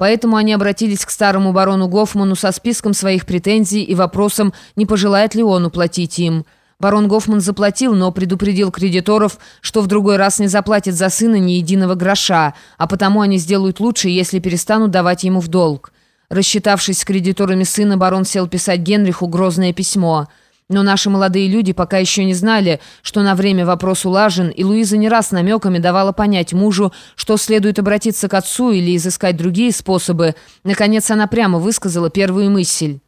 Поэтому они обратились к старому барону Гофману со списком своих претензий и вопросом, не пожелает ли он уплатить им. Барон Гофман заплатил, но предупредил кредиторов, что в другой раз не заплатит за сына ни единого гроша, а потому они сделают лучше, если перестанут давать ему в долг. Рассчитавшись с кредиторами сына, барон сел писать Генриху грозное письмо – но наши молодые люди пока еще не знали, что на время вопрос улажен, и Луиза не раз намеками давала понять мужу, что следует обратиться к отцу или изыскать другие способы. Наконец она прямо высказала первую мысль.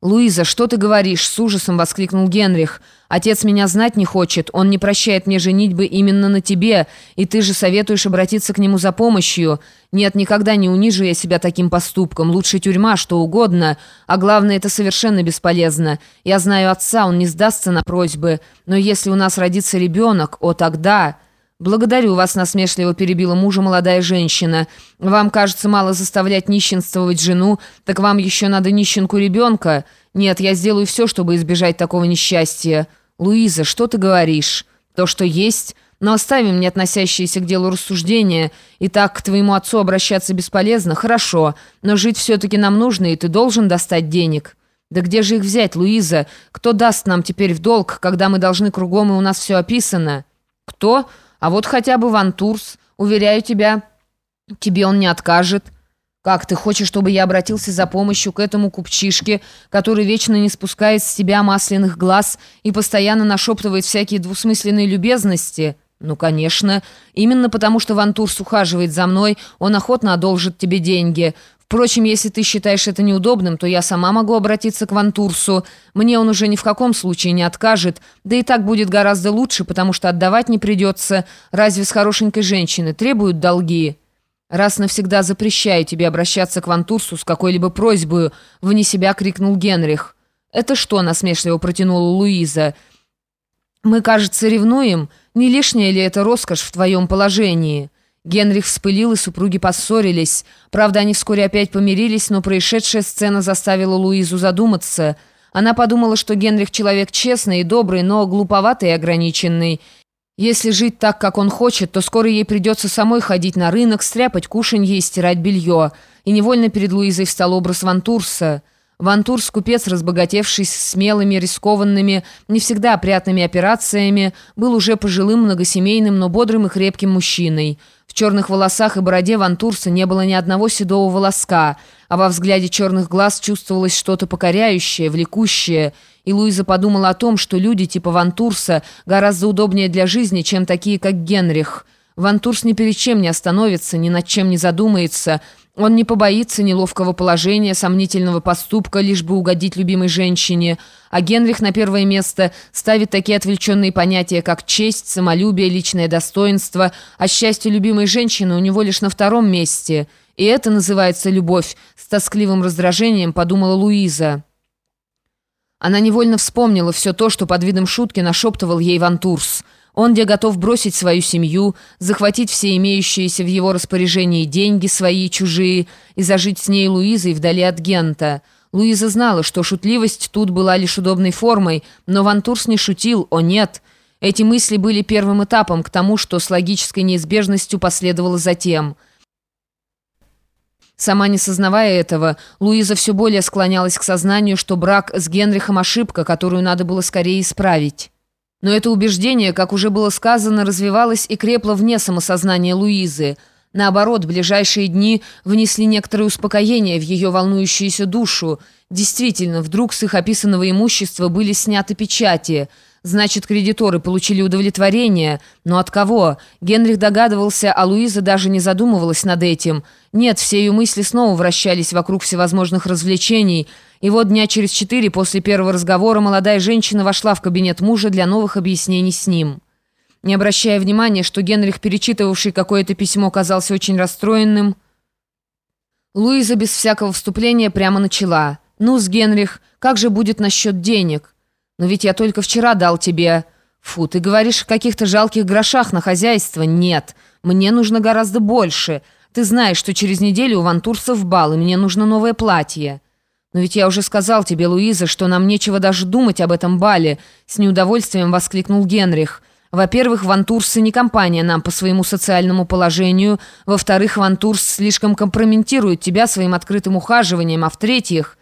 «Луиза, что ты говоришь?» — с ужасом воскликнул Генрих. «Отец меня знать не хочет, он не прощает мне женитьбы именно на тебе, и ты же советуешь обратиться к нему за помощью. Нет, никогда не унижу я себя таким поступком, лучше тюрьма, что угодно, а главное, это совершенно бесполезно. Я знаю отца, он не сдастся на просьбы, но если у нас родится ребенок, о тогда...» «Благодарю вас», — насмешливо перебила мужа молодая женщина. «Вам, кажется, мало заставлять нищенствовать жену, так вам еще надо нищенку ребенка? Нет, я сделаю все, чтобы избежать такого несчастья». «Луиза, что ты говоришь?» «То, что есть...» Но оставим не относящиеся к делу рассуждения. И так к твоему отцу обращаться бесполезно, хорошо. Но жить все-таки нам нужно, и ты должен достать денег. Да где же их взять, Луиза? Кто даст нам теперь в долг, когда мы должны кругом, и у нас все описано? Кто? А вот хотя бы Вантурс, уверяю тебя, тебе он не откажет. Как ты хочешь, чтобы я обратился за помощью к этому купчишке, который вечно не спускает с себя масляных глаз и постоянно нашептывает всякие двусмысленные любезности?» «Ну, конечно. Именно потому, что Вантурс ухаживает за мной, он охотно одолжит тебе деньги. Впрочем, если ты считаешь это неудобным, то я сама могу обратиться к Вантурсу. Мне он уже ни в каком случае не откажет. Да и так будет гораздо лучше, потому что отдавать не придется. Разве с хорошенькой женщины требуют долги? Раз навсегда запрещаю тебе обращаться к Вантурсу с какой-либо просьбой, вне себя крикнул Генрих. «Это что?» — насмешливо протянула Луиза. «Мы, кажется, ревнуем. Не лишняя ли это роскошь в твоем положении?» Генрих вспылил, и супруги поссорились. Правда, они вскоре опять помирились, но происшедшая сцена заставила Луизу задуматься. Она подумала, что Генрих человек честный и добрый, но глуповатый и ограниченный. Если жить так, как он хочет, то скоро ей придется самой ходить на рынок, стряпать кушанье и стирать белье. И невольно перед Луизой встал образ Вантурса – Вантурс, купец, разбогатевший смелыми, рискованными, не всегда опрятными операциями, был уже пожилым, многосемейным, но бодрым и крепким мужчиной. В черных волосах и бороде Вантурса не было ни одного седого волоска, а во взгляде черных глаз чувствовалось что-то покоряющее, влекущее, и Луиза подумала о том, что люди типа Вантурса гораздо удобнее для жизни, чем такие, как Генрих. Вантурс ни перед чем не остановится, ни над чем не задумается, он не побоится неловкого положения, сомнительного поступка, лишь бы угодить любимой женщине. А Генрих на первое место ставит такие отвлеченные понятия, как честь, самолюбие, личное достоинство, а счастье любимой женщины у него лишь на втором месте. И это называется любовь, с тоскливым раздражением подумала Луиза. Она невольно вспомнила все то, что под видом шутки нашептывал ей Вантурс – он где готов бросить свою семью, захватить все имеющиеся в его распоряжении деньги, свои и чужие, и зажить с ней Луизой вдали от Гента. Луиза знала, что шутливость тут была лишь удобной формой, но Вантурс не шутил, о нет. Эти мысли были первым этапом к тому, что с логической неизбежностью последовало затем. Сама не сознавая этого, Луиза все более склонялась к сознанию, что брак с Генрихом – ошибка, которую надо было скорее исправить. Но это убеждение, как уже было сказано, развивалось и крепло вне самосознания Луизы. Наоборот, ближайшие дни внесли некоторое успокоение в ее волнующуюся душу. Действительно, вдруг с их описанного имущества были сняты печати – Значит, кредиторы получили удовлетворение. Но от кого? Генрих догадывался, а Луиза даже не задумывалась над этим. Нет, все ее мысли снова вращались вокруг всевозможных развлечений. И вот дня через четыре после первого разговора молодая женщина вошла в кабинет мужа для новых объяснений с ним. Не обращая внимания, что Генрих, перечитывавший какое-то письмо, казался очень расстроенным, Луиза без всякого вступления прямо начала. «Ну, с Генрих, как же будет насчет денег?» «Но ведь я только вчера дал тебе...» «Фу, ты говоришь о каких-то жалких грошах на хозяйство. Нет, мне нужно гораздо больше. Ты знаешь, что через неделю у Вантурсов бал, и мне нужно новое платье». «Но ведь я уже сказал тебе, Луиза, что нам нечего даже думать об этом бале», — с неудовольствием воскликнул Генрих. Во-первых, Вантурсы не компания нам по своему социальному положению. Во-вторых, Вантурс слишком компрометирует тебя своим открытым ухаживанием. А в-третьих...